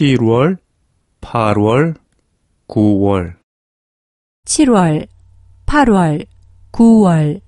7월, 8월, 9월, 7월, 8월, 9월.